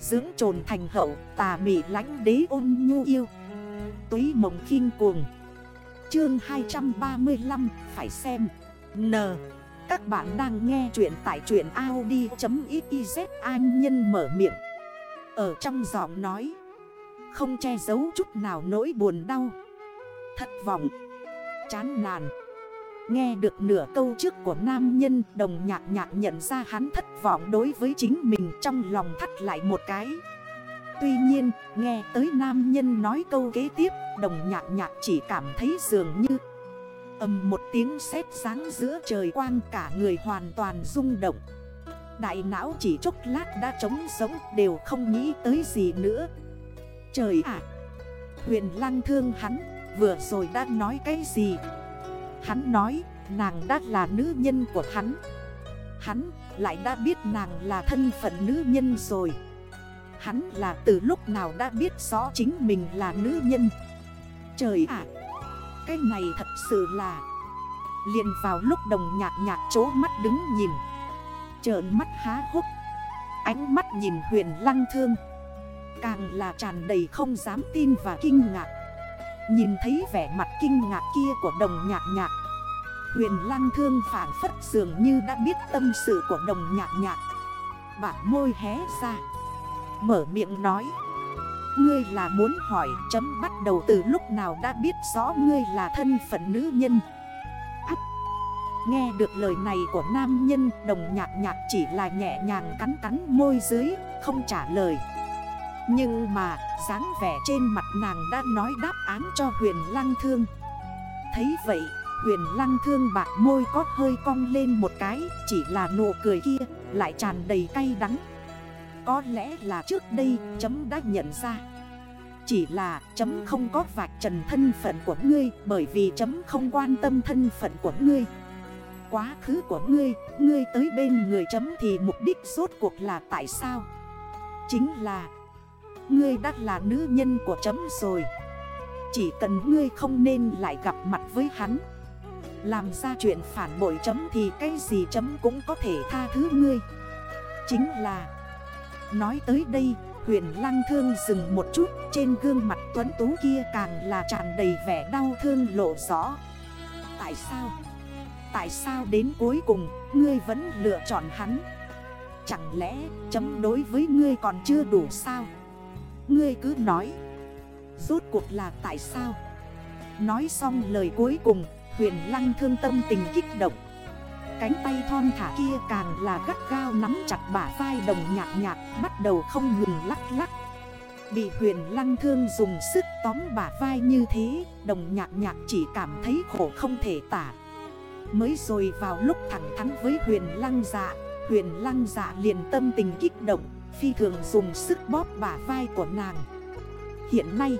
Dưỡng trồn thành hậu, tà mị lánh đế ôn nhu yêu. Túy mộng khinh cuồng. Chương 235 phải xem. N. Các bạn đang nghe chuyện tại truyện Audi.xyz An nhân mở miệng. Ở trong giọng nói, Không che giấu chút nào nỗi buồn đau, Thất vọng, Chán nản. Nghe được nửa câu trước của nam nhân, Đồng nhạc nhạc nhận ra hắn thất vọng đối với chính mình Trong lòng thắt lại một cái. Tuy nhiên, nghe tới nam nhân nói câu kế tiếp, Đồng nhạc nhạc chỉ cảm thấy dường như Âm một tiếng sét sáng giữa trời quang cả người hoàn toàn rung động. Đại não chỉ chốc lát đã trống sống đều không nghĩ tới gì nữa. Trời ạ! Huyền lăng thương hắn, vừa rồi đã nói cái gì? Hắn nói, nàng đã là nữ nhân của hắn. Hắn lại đã biết nàng là thân phận nữ nhân rồi. Hắn là từ lúc nào đã biết rõ chính mình là nữ nhân. Trời ạ! Cái này thật sự là liền vào lúc đồng nhạc nhạc chố mắt đứng nhìn. Trợn mắt há hốc. Ánh mắt nhìn huyền lăng thương. Càng là tràn đầy không dám tin và kinh ngạc. Nhìn thấy vẻ mặt kinh ngạc kia của đồng nhạc nhạc Huyền lăng thương phản phất dường như đã biết tâm sự của đồng nhạc nhạc. Bản môi hé ra, Mở miệng nói, Ngươi là muốn hỏi chấm bắt đầu từ lúc nào đã biết rõ ngươi là thân phận nữ nhân? Ách, Nghe được lời này của nam nhân, Đồng nhạc nhạc chỉ là nhẹ nhàng cắn cắn môi dưới, Không trả lời. Nhưng mà, dáng vẻ trên mặt nàng đã nói đáp án cho huyền lăng thương. Thấy vậy huyền lăng thương bạc môi có hơi cong lên một cái Chỉ là nụ cười kia lại tràn đầy cay đắng. Có lẽ là trước đây chấm đã nhận ra. Chỉ là chấm không có vạch trần thân phận của ngươi Bởi vì chấm không quan tâm thân phận của ngươi. Quá khứ của ngươi, ngươi tới bên người chấm thì mục đích rốt cuộc là tại sao? Chính là Ngươi đã là nữ nhân của chấm rồi. Chỉ cần ngươi không nên lại gặp mặt với hắn làm ra chuyện phản bội chấm thì cái gì chấm cũng có thể tha thứ ngươi Chính là, Nói tới đây, huyền lăng thương dừng một chút, Trên gương mặt tuấn tú kia càng là tràn đầy vẻ đau thương lộ rõ Tại sao? Tại sao đến cuối cùng, ngươi vẫn lựa chọn hắn? Chẳng lẽ chấm đối với ngươi còn chưa đủ sao? Ngươi cứ nói, Rốt cuộc là tại sao? Nói xong lời cuối cùng Huyền lăng thương tâm tình kích động. Cánh tay thon thả kia càng là gắt gao nắm chặt bả vai đồng nhạc nhạc, Bắt đầu không ngừng lắc lắc. Bị huyền lăng thương dùng sức tóm bả vai như thế, Đồng nhạc nhạc chỉ cảm thấy khổ không thể tả. Mới rồi vào lúc thẳng thắn với huyền lăng dạ Huyền lăng dạ liền tâm tình kích động, Phi thường dùng sức bóp bả vai của nàng. Hiện nay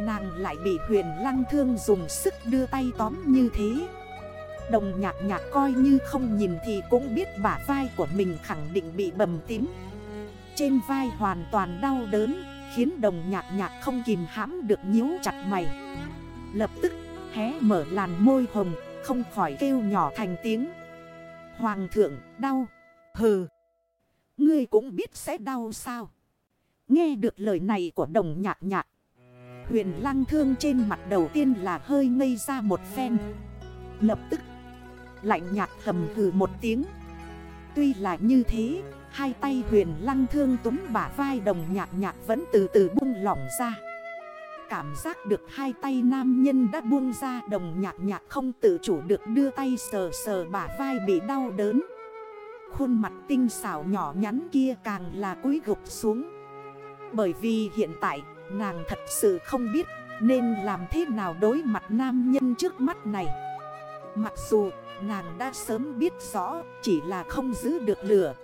Nàng lại bị huyền lăng thương dùng sức đưa tay tóm như thế. Đồng nhạc nhạc coi như không nhìn thì cũng biết bả vai của mình khẳng định bị bầm tím. Trên vai hoàn toàn đau đớn, Khiến đồng nhạc nhạc không kìm hãm được nhíu chặt mày. Lập tức, hé mở làn môi hồng, Không khỏi kêu nhỏ thành tiếng. Hoàng thượng, đau. Hừ. Ngươi cũng biết sẽ đau sao? Nghe được lời này của đồng nhạc nhạc Huyền lăng thương trên mặt đầu tiên là hơi ngây ra một phen. Lập tức, Lạnh nhạt hầm hừ một tiếng. Tuy là như thế, Hai tay huyền lăng thương túm bả vai đồng nhạc nhạc vẫn từ từ buông lỏng ra. Cảm giác được hai tay nam nhân đã buông ra đồng nhạc nhạc không tự chủ được đưa tay sờ sờ bả vai bị đau đớn. Khuôn mặt tinh xảo nhỏ nhắn kia càng là cúi gục xuống. Bởi vì hiện tại nàng thật sự không biết nên làm thế nào đối mặt nam nhân trước mắt này. Mặc dù Nàng đã sớm biết rõ chỉ là không giữ được lửa,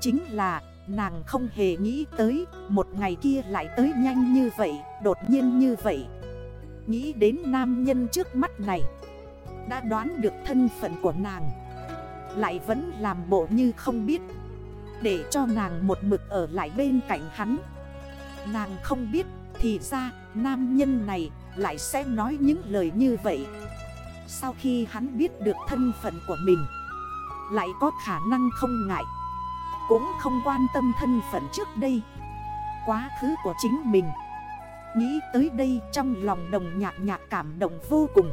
Chính là nàng không hề nghĩ tới Một ngày kia lại tới nhanh như vậy, Đột nhiên như vậy. Nghĩ đến nam nhân trước mắt này, Đã đoán được thân phận của nàng, Lại vẫn làm bộ như không biết. Để cho nàng một mực ở lại bên cạnh hắn Nàng không biết, Thì ra, nam nhân này lại sẽ nói những lời như vậy. Sau khi hắn biết được thân phận của mình, Lại có khả năng không ngại, Cũng không quan tâm thân phận trước đây. Quá khứ của chính mình, Nghĩ tới đây trong lòng đồng nhạc nhạc cảm động vô cùng.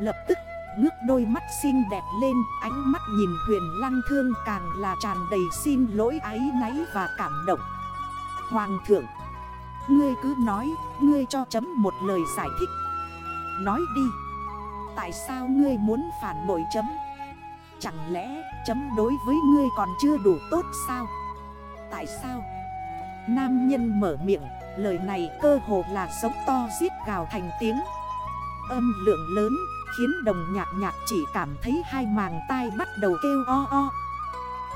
Lập tức, ngước đôi mắt xinh đẹp lên, Ánh mắt nhìn huyền lăng thương càng là tràn đầy xin lỗi ái náy và cảm động. Hoàng thượng. Ngươi cứ nói, Ngươi cho chấm một lời giải thích. Nói đi. Tại sao ngươi muốn phản bội chấm? Chẳng lẽ chấm đối với ngươi còn chưa đủ tốt sao? Tại sao? Nam nhân mở miệng, Lời này cơ hồ là sống to giết gào thành tiếng. Âm lượng lớn, Khiến đồng nhạc nhạc chỉ cảm thấy hai màng tai bắt đầu kêu o o.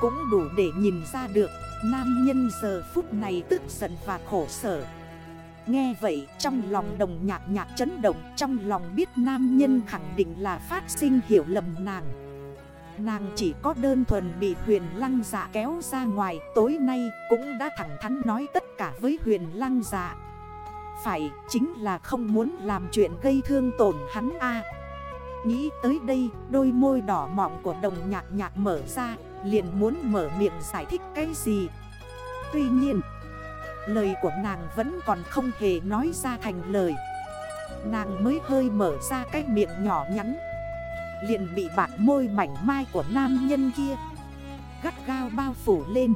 Cũng đủ để nhìn ra được. Nam nhân giờ phút này tức giận và khổ sở. Nghe vậy, trong lòng đồng nhạc nhạc chấn động, Trong lòng biết nam nhân khẳng định là phát sinh hiểu lầm nàng. Nàng chỉ có đơn thuần bị huyền lăng dạ kéo ra ngoài, Tối nay cũng đã thẳng thắn nói tất cả với huyền lăng dạ Phải, chính là không muốn làm chuyện gây thương tổn hắn a. Nghĩ tới đây, đôi môi đỏ mọng của đồng nhạc nhạc mở ra. Liền muốn mở miệng giải thích cái gì. Tuy nhiên, Lời của nàng vẫn còn không hề nói ra thành lời. Nàng mới hơi mở ra cái miệng nhỏ nhắn, Liền bị bạc môi mảnh mai của nam nhân kia Gắt gao bao phủ lên.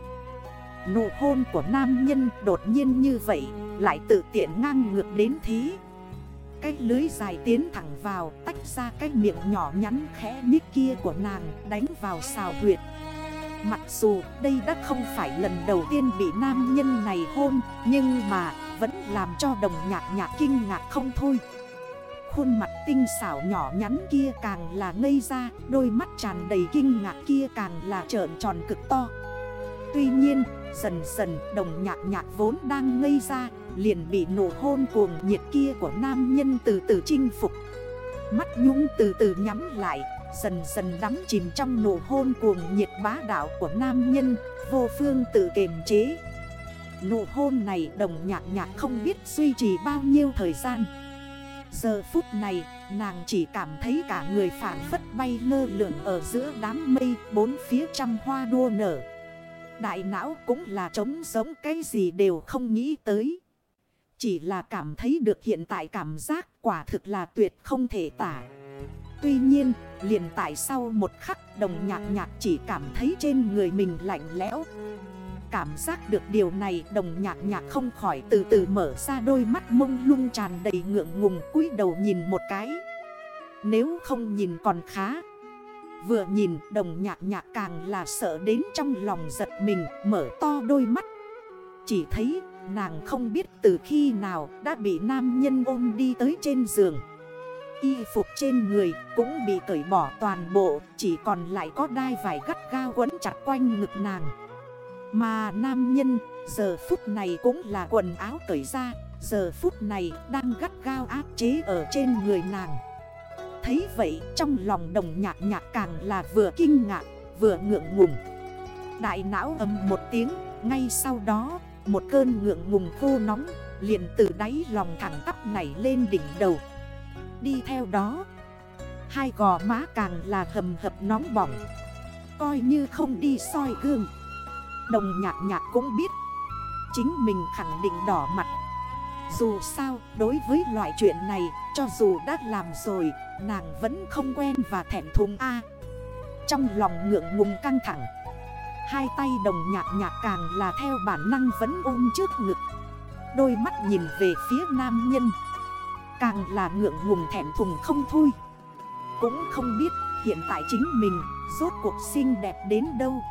Nụ hôn của nam nhân đột nhiên như vậy, Lại tự tiện ngang ngược đến thế. Cái lưới dài tiến thẳng vào, Tách ra cái miệng nhỏ nhắn khẽ nít kia của nàng Đánh vào xào huyệt. Mặc dù đây đã không phải lần đầu tiên bị nam nhân này hôn, Nhưng mà vẫn làm cho đồng nhạc nhạc kinh ngạc không thôi. Khuôn mặt tinh xảo nhỏ nhắn kia càng là ngây ra, Đôi mắt tràn đầy kinh ngạc kia càng là trợn tròn cực to. Tuy nhiên, dần dần đồng nhạc nhạc vốn đang ngây ra, Liền bị nổ hôn cuồng nhiệt kia của nam nhân từ từ chinh phục. Mắt nhung từ từ nhắm lại Dần dần đắm chìm trong nụ hôn cuồng nhiệt bá đạo của nam nhân, Vô phương tự kiềm chế. Nụ hôn này đồng nhạc nhạc không biết duy trì bao nhiêu thời gian. Giờ phút này, nàng chỉ cảm thấy cả người phản phất bay lơ lửng ở giữa đám mây Bốn phía trăm hoa đua nở. Đại não cũng là trống giống cái gì đều không nghĩ tới. Chỉ là cảm thấy được hiện tại cảm giác quả thực là tuyệt không thể tả. Tuy nhiên, liền tại sau một khắc đồng nhạc nhạc chỉ cảm thấy trên người mình lạnh lẽo. Cảm giác được điều này đồng nhạc nhạc không khỏi từ từ mở ra đôi mắt mông lung tràn đầy ngượng ngùng cúi đầu nhìn một cái. Nếu không nhìn còn khá. Vừa nhìn đồng nhạc nhạc càng là sợ đến trong lòng giật mình mở to đôi mắt. Chỉ thấy nàng không biết từ khi nào đã bị nam nhân ôm đi tới trên giường. Y phục trên người cũng bị cởi bỏ toàn bộ, Chỉ còn lại có đai vải gắt ga quấn chặt quanh ngực nàng. Mà nam nhân, giờ phút này cũng là quần áo cởi ra, Giờ phút này đang gắt gao áp chế ở trên người nàng. Thấy vậy, trong lòng đồng nhạc nhạc càng là vừa kinh ngạc, vừa ngượng ngùng. Đại não âm một tiếng, Ngay sau đó, một cơn ngượng ngùng khô nóng Liền từ đáy lòng thẳng tắp nảy lên đỉnh đầu. Đi theo đó. Hai gò má càng là hầm hập nóng bỏng. Coi như không đi soi gương. Đồng nhạc nhạc cũng biết. Chính mình khẳng định đỏ mặt. Dù sao, đối với loại chuyện này, Cho dù đã làm rồi, Nàng vẫn không quen và thẻn thùng A. Trong lòng ngượng ngùng căng thẳng. Hai tay đồng nhạc nhạc càng là theo bản năng vẫn ôm trước ngực. Đôi mắt nhìn về phía nam nhân. Càng là ngượng ngùng thẻm thùng không thôi. Cũng không biết hiện tại chính mình Rốt cuộc xinh đẹp đến đâu.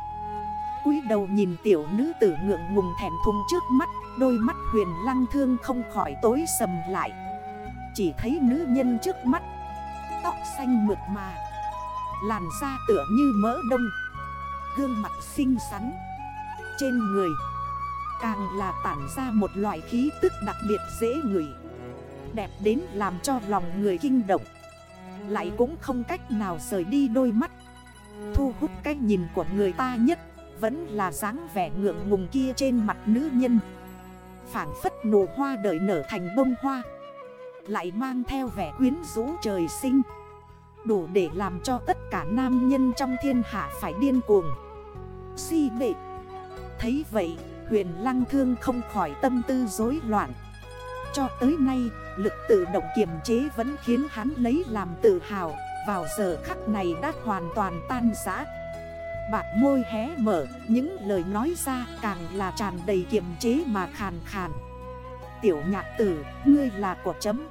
Cúi đầu nhìn tiểu nữ tử ngượng ngùng thẻm thùng trước mắt, Đôi mắt huyền lăng thương không khỏi tối sầm lại. Chỉ thấy nữ nhân trước mắt, Tóc xanh mượt mà, Làn da tựa như mỡ đông, Gương mặt xinh xắn. Trên người, Càng là tản ra một loại khí tức đặc biệt dễ ngửi đẹp đến làm cho lòng người kinh động. Lại cũng không cách nào rời đi đôi mắt. Thu hút cái nhìn của người ta nhất Vẫn là dáng vẻ ngượng ngùng kia trên mặt nữ nhân. Phản phất nụ hoa đợi nở thành bông hoa. Lại mang theo vẻ quyến rũ trời sinh. Đủ để làm cho tất cả nam nhân trong thiên hạ phải điên cuồng. Si bệ. Thấy vậy, huyền lăng thương không khỏi tâm tư rối loạn. Cho tới nay lực tự động kiềm chế vẫn khiến hắn lấy làm tự hào. Vào giờ khắc này đã hoàn toàn tan giã Bạc môi hé mở Những lời nói ra càng là tràn đầy kiềm chế mà khàn khàn. Tiểu nhạc tử, ngươi là của chấm.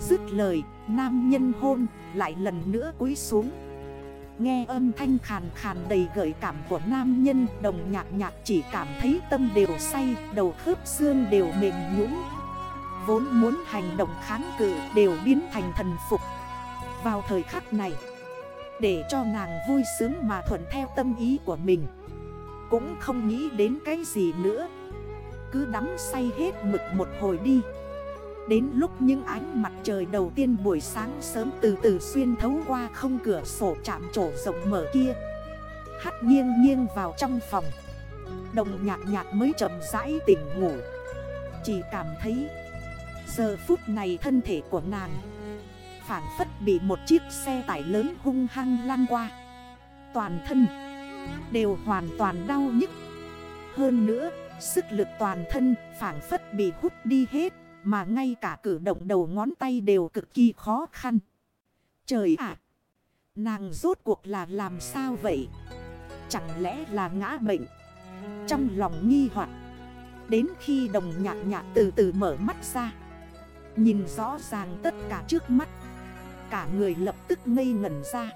Dứt lời, nam nhân hôn lại lần nữa cúi xuống. Nghe âm thanh khàn khàn đầy gợi cảm của nam nhân Đồng nhạc nhạc chỉ cảm thấy tâm đều say Đầu khớp xương đều mềm nhũn. Vốn muốn hành động kháng cự đều biến thành thần phục. Vào thời khắc này, Để cho nàng vui sướng mà thuận theo tâm ý của mình, Cũng không nghĩ đến cái gì nữa. Cứ đắm say hết mực một hồi đi. Đến lúc những ánh mặt trời đầu tiên buổi sáng sớm từ từ xuyên thấu qua không cửa sổ chạm trổ rộng mở kia, Hắt nghiêng nghiêng vào trong phòng. Đồng nhạc nhạc mới chậm rãi tỉnh ngủ. Chỉ cảm thấy Giờ phút này thân thể của nàng Phản phất bị một chiếc xe tải lớn hung hăng lăn qua Toàn thân Đều hoàn toàn đau nhức Hơn nữa, Sức lực toàn thân phản phất bị hút đi hết, mà ngay cả cử động đầu ngón tay đều cực kỳ khó khăn. Trời ạ! nàng rốt cuộc là làm sao vậy? Chẳng lẽ là ngã bệnh? Trong lòng nghi hoặc, Đến khi đồng nhạc nhạc từ từ mở mắt ra Nhìn rõ ràng tất cả trước mắt. Cả người lập tức ngây ngẩn ra.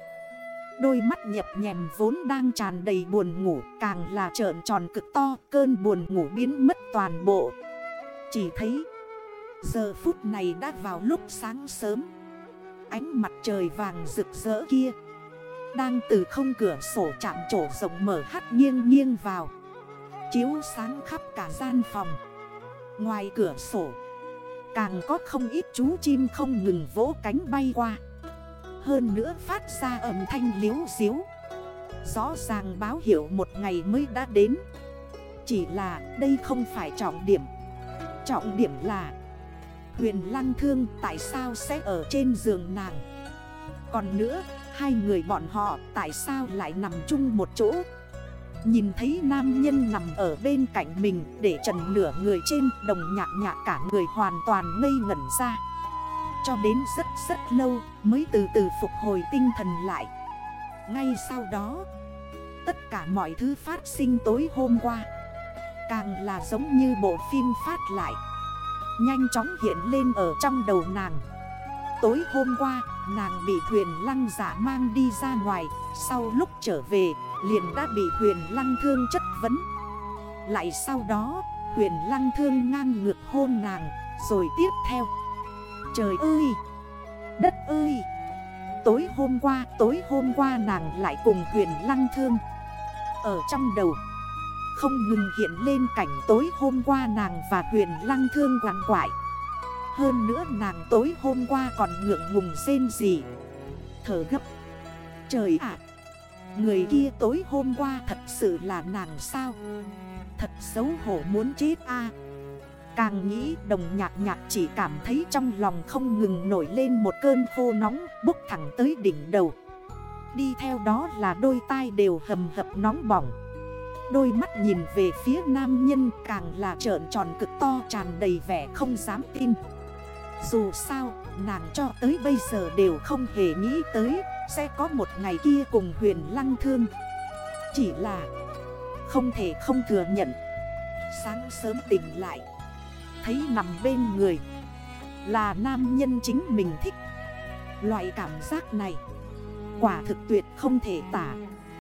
Đôi mắt nhập nhèm vốn đang tràn đầy buồn ngủ, Càng là trợn tròn cực to, Cơn buồn ngủ biến mất toàn bộ. Chỉ thấy, Giờ phút này đã vào lúc sáng sớm. Ánh mặt trời vàng rực rỡ kia, Đang từ không cửa sổ chạm trổ rộng mở hắt nghiêng nghiêng vào. Chiếu sáng khắp cả gian phòng. Ngoài cửa sổ Càng có không ít chú chim không ngừng vỗ cánh bay qua. Hơn nữa phát ra âm thanh liếu xíu Rõ ràng báo hiệu một ngày mới đã đến. Chỉ là đây không phải trọng điểm. Trọng điểm là, Huyền Lăng Thương tại sao sẽ ở trên giường nàng? Còn nữa, Hai người bọn họ tại sao lại nằm chung một chỗ? Nhìn thấy nam nhân nằm ở bên cạnh mình, Để trần nửa người trên, đồng nhạc nhạc cả người hoàn toàn ngây ngẩn ra. Cho đến rất rất lâu, mới từ từ phục hồi tinh thần lại. Ngay sau đó, Tất cả mọi thứ phát sinh tối hôm qua. Càng là giống như bộ phim phát lại. Nhanh chóng hiện lên ở trong đầu nàng. Tối hôm qua, nàng bị huyền lăng giả mang đi ra ngoài, Sau lúc trở về, liền đã bị huyền lăng thương chất vấn. Lại sau đó, huyền lăng thương ngang ngược hôn nàng, Rồi tiếp theo. Trời ơi! Đất ơi! Tối hôm qua, tối hôm qua nàng lại cùng huyền lăng thương. Ở trong đầu, không ngừng hiện lên cảnh tối hôm qua nàng và huyền lăng thương quảng quại. Hơn nữa nàng tối hôm qua còn ngượng ngùng xên gì Thở gấp. Trời ạ. Người kia tối hôm qua thật sự là nàng sao? Thật xấu hổ muốn chết a. Càng nghĩ đồng nhạc nhạc chỉ cảm thấy trong lòng không ngừng nổi lên một cơn khô nóng bốc thẳng tới đỉnh đầu. Đi theo đó là đôi tai đều hầm hập nóng bỏng. Đôi mắt nhìn về phía nam nhân càng là trợn tròn cực to tràn đầy vẻ không dám tin. Dù sao, nàng cho tới bây giờ đều không hề nghĩ tới, Sẽ có một ngày kia cùng huyền lăng thương. Chỉ là, không thể không thừa nhận. Sáng sớm tỉnh lại, Thấy nằm bên người, Là nam nhân chính mình thích. Loại cảm giác này, Quả thực tuyệt không thể tả.